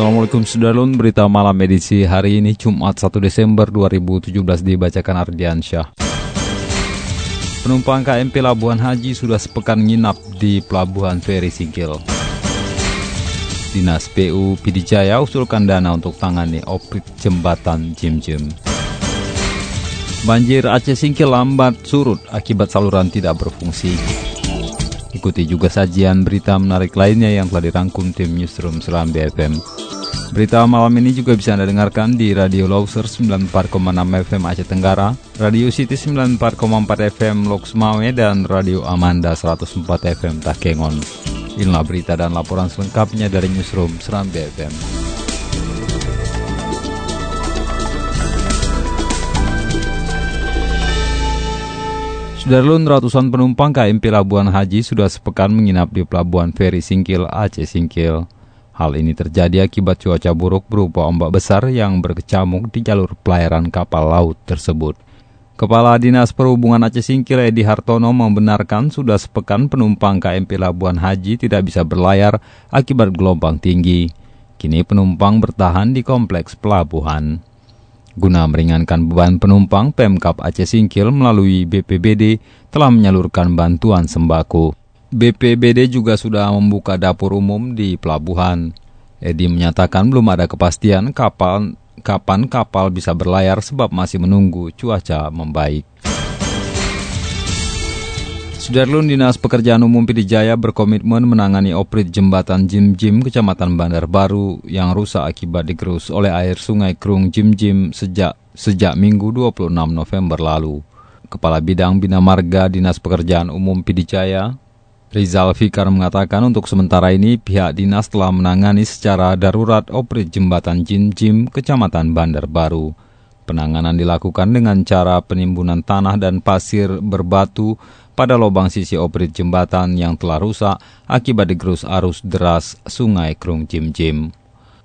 Assalamualaikum Sudarlun, berita malam edisi hari ini Jumat 1 Desember 2017 dibacakan Ardiansyah. Penumpang KMP Labuan Haji sudah sepekan nginap di Pelabuhan Feri Singkil. Dinas PU Pidijaya usulkan dana untuk tangani oprit jembatan Jim-Jim. Banjir Aceh Singkil lambat surut akibat saluran tidak berfungsi. Ikuti juga sajian berita menarik lainnya yang telah dirangkum tim Newsroom Seram BFM. Berita malam ini juga bisa Anda dengarkan di Radio Loser 94,6 FM Aceh Tenggara, Radio City 94,4 FM Loks Mawe, dan Radio Amanda 104 FM Takengon. Inilah berita dan laporan selengkapnya dari Newsroom Seram BFM. Sudarlun ratusan penumpang KMP Labuan Haji sudah sepekan menginap di Pelabuhan Feri Singkil, Aceh Singkil. Hal ini terjadi akibat cuaca buruk berupa ombak besar yang berkecamuk di jalur pelayaran kapal laut tersebut. Kepala Dinas Perhubungan Aceh Singkil Edi Hartono membenarkan sudah sepekan penumpang KMP Labuan Haji tidak bisa berlayar akibat gelombang tinggi. Kini penumpang bertahan di kompleks pelabuhan. Guna meringankan beban penumpang, Pemkap Aceh Singkil melalui BPBD telah menyalurkan bantuan sembako. BPBD juga sudah membuka dapur umum di pelabuhan. Edi menyatakan belum ada kepastian kapal kapan kapal bisa berlayar sebab masih menunggu cuaca membaik. Sudarlun Dinas Pekerjaan Umum Pidijaya berkomitmen menangani oprit jembatan Jim Jim Kecamatan Bandar Baru yang rusak akibat digerus oleh air sungai Krung Jim Jim sejak sejak Minggu 26 November lalu. Kepala Bidang Bina Marga Dinas Pekerjaan Umum Pidijaya, Rizal Fikar mengatakan untuk sementara ini pihak dinas telah menangani secara darurat oprit jembatan Jim Jim Kecamatan Bandar Baru. Penanganan dilakukan dengan cara penimbunan tanah dan pasir berbatu pada lubang sisi oprit jembatan yang telah rusak akibat digerus arus deras sungai Krung Jim Jim.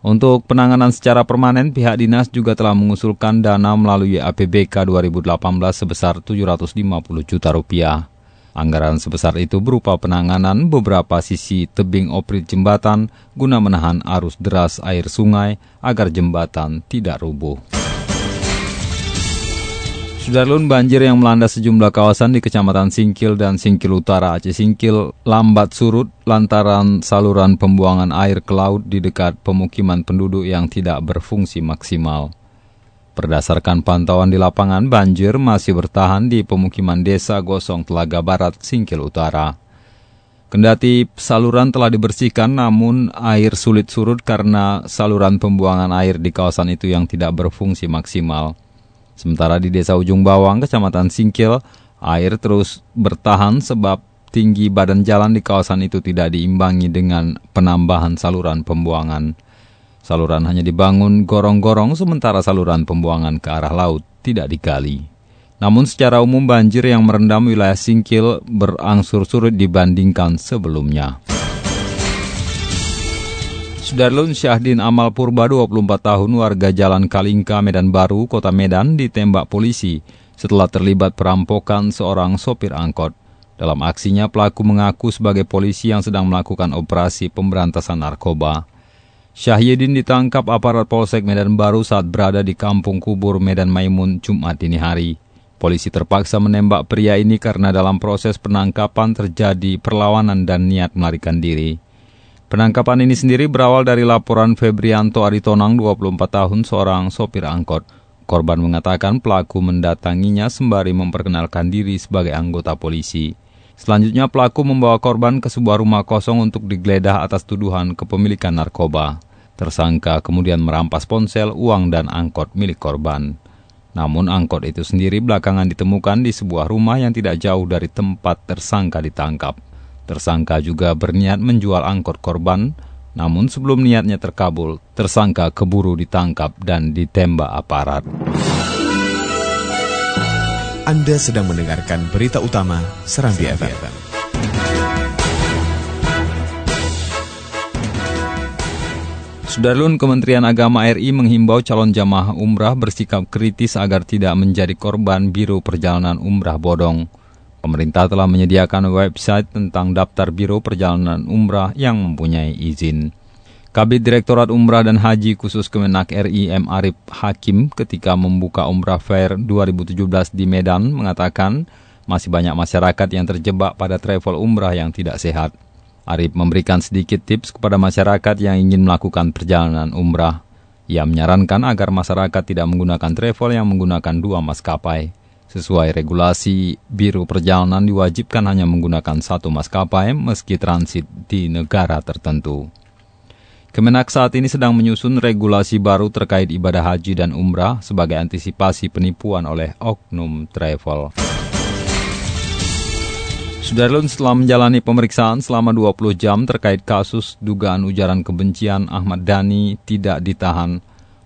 Untuk penanganan secara permanen, pihak dinas juga telah mengusulkan dana melalui APBK 2018 sebesar 750 juta rupiah. Anggaran sebesar itu berupa penanganan beberapa sisi tebing oprit jembatan guna menahan arus deras air sungai agar jembatan tidak rubuh. Sudarlun banjir yang melanda sejumlah kawasan di Kecamatan Singkil dan Singkil Utara Aceh Singkil lambat surut lantaran saluran pembuangan air ke laut di dekat pemukiman penduduk yang tidak berfungsi maksimal. Berdasarkan pantauan di lapangan, banjir masih bertahan di pemukiman desa Gosong Telaga Barat, Singkil Utara. Kendati saluran telah dibersihkan, namun air sulit surut karena saluran pembuangan air di kawasan itu yang tidak berfungsi maksimal. Sementara di desa Ujung Bawang, kecamatan Singkil, air terus bertahan sebab tinggi badan jalan di kawasan itu tidak diimbangi dengan penambahan saluran pembuangan. Saluran hanya dibangun gorong-gorong sementara saluran pembuangan ke arah laut tidak digali. Namun secara umum banjir yang merendam wilayah Singkil berangsur surut dibandingkan sebelumnya. Sudarlun Syahdin Amal Purba 24 tahun warga Jalan Kalingka Medan Baru, Kota Medan ditembak polisi setelah terlibat perampokan seorang sopir angkot. Dalam aksinya pelaku mengaku sebagai polisi yang sedang melakukan operasi pemberantasan narkoba. Syahdin ditangkap aparat Polsek Medan Baru saat berada di Kampung Kubur Medan Maimun Jumat dini hari. Polisi terpaksa menembak pria ini karena dalam proses penangkapan terjadi perlawanan dan niat melarikan diri. Penangkapan ini sendiri berawal dari laporan Febrianto Aritonang 24 tahun seorang sopir angkot. Korban mengatakan pelaku mendatanginya sembari memperkenalkan diri sebagai anggota polisi. Selanjutnya pelaku membawa korban ke sebuah rumah kosong untuk digeledah atas tuduhan kepemilikan narkoba. Tersangka kemudian merampas ponsel, uang, dan angkot milik korban. Namun angkot itu sendiri belakangan ditemukan di sebuah rumah yang tidak jauh dari tempat tersangka ditangkap. Tersangka juga berniat menjual angkot korban, namun sebelum niatnya terkabul, tersangka keburu ditangkap dan ditembak aparat. Anda sedang mendengarkan berita utama Serambi FM. Sudarlun Kementerian Agama RI menghimbau calon jamaah umrah bersikap kritis agar tidak menjadi korban biru perjalanan umrah bodong. Pemerintah telah menyediakan website tentang daftar biro perjalanan umrah yang mempunyai izin. Kabit Direktorat Umrah dan Haji khusus Kemenak RI M. Arif Hakim ketika membuka Umrah Fair 2017 di Medan mengatakan masih banyak masyarakat yang terjebak pada travel umrah yang tidak sehat. Arif memberikan sedikit tips kepada masyarakat yang ingin melakukan perjalanan umrah. Ia menyarankan agar masyarakat tidak menggunakan travel yang menggunakan dua maskapai. Sesuai regulasi, Biro Perjalanan diwajibkan hanya menggunakan satu maskapai meski transit di negara tertentu. Kemenak saat ini sedang menyusun regulasi baru terkait ibadah haji dan umrah sebagai antisipasi penipuan oleh oknum travel. Sudarlun setelah menjalani pemeriksaan selama 20 jam terkait kasus dugaan ujaran kebencian Ahmad Dhani tidak ditahan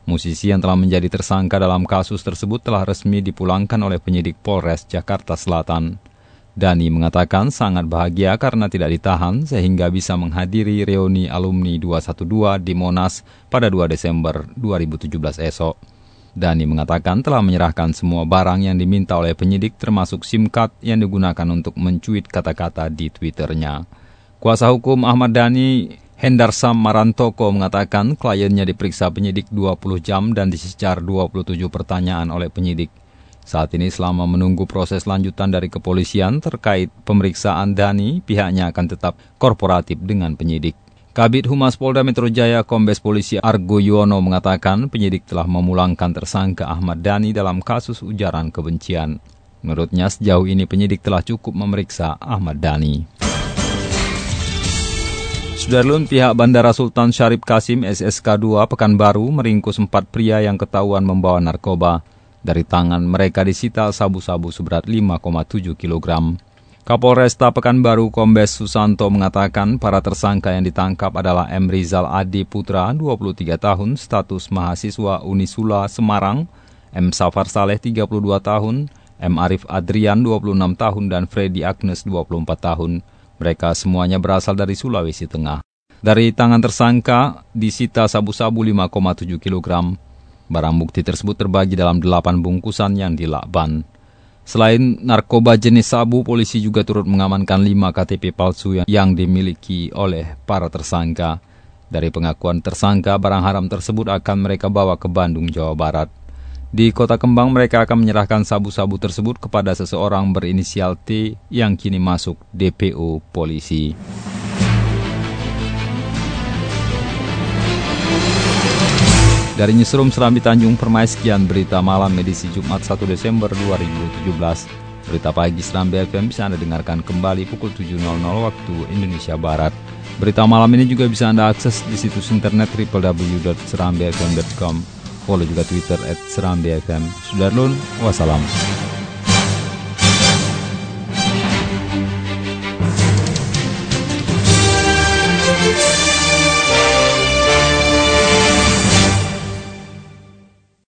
Musisi yang telah menjadi tersangka dalam kasus tersebut telah resmi dipulangkan oleh penyidik Polres Jakarta Selatan. Dani mengatakan sangat bahagia karena tidak ditahan sehingga bisa menghadiri reuni alumni 212 di Monas pada 2 Desember 2017 esok. Dani mengatakan telah menyerahkan semua barang yang diminta oleh penyidik termasuk SIM card yang digunakan untuk mencuit kata-kata di Twitternya. Kuasa hukum Ahmad Dhani Hendarsam Marantoko mengatakan kliennya diperiksa penyidik 20 jam dan disecar 27 pertanyaan oleh penyidik. Saat ini selama menunggu proses lanjutan dari kepolisian terkait pemeriksaan Dani, pihaknya akan tetap korporatif dengan penyidik. Kabit Humas Polda Metro Jaya Kombes Polisi Argo Yuwono mengatakan penyidik telah memulangkan tersangka Ahmad Dani dalam kasus ujaran kebencian. Menurutnya sejauh ini penyidik telah cukup memeriksa Ahmad Dani. Sudarlun pihak Bandara Sultan Syarif Kasim SSK 2 Pekanbaru meringkus empat pria yang ketahuan membawa narkoba. Dari tangan mereka disita sabu-sabu seberat 5,7 kg. Kapolresta Pekanbaru Kombes Susanto mengatakan para tersangka yang ditangkap adalah M. Rizal Adi Putra, 23 tahun, status mahasiswa Unisula Semarang, M. Safar Saleh, 32 tahun, M. Arif Adrian, 26 tahun, dan Freddy Agnes, 24 tahun. Mereka semuanya berasal dari Sulawesi Tengah. Dari tangan tersangka disita sabu-sabu 5,7 kg. Barang bukti tersebut terbagi dalam 8 bungkusan yang dilakban. Selain narkoba jenis sabu, polisi juga turut mengamankan 5 KTP palsu yang, yang dimiliki oleh para tersangka. Dari pengakuan tersangka, barang haram tersebut akan mereka bawa ke Bandung, Jawa Barat. Di Kota Kembang mereka akan menyerahkan sabu-sabu tersebut kepada seseorang berinisial T yang kini masuk DPO polisi. Dari Newsroom Serambi Tanjung Permai sekian berita malam edisi Jumat 1 Desember 2017. Berita pagi Serambi FM bisa Anda dengarkan kembali pukul 7.00 waktu Indonesia Barat. Berita malam ini juga bisa Anda akses di situs internet www.serambifm.com follow juga Twitter at Seram BFM. Sudarlun, wassalam.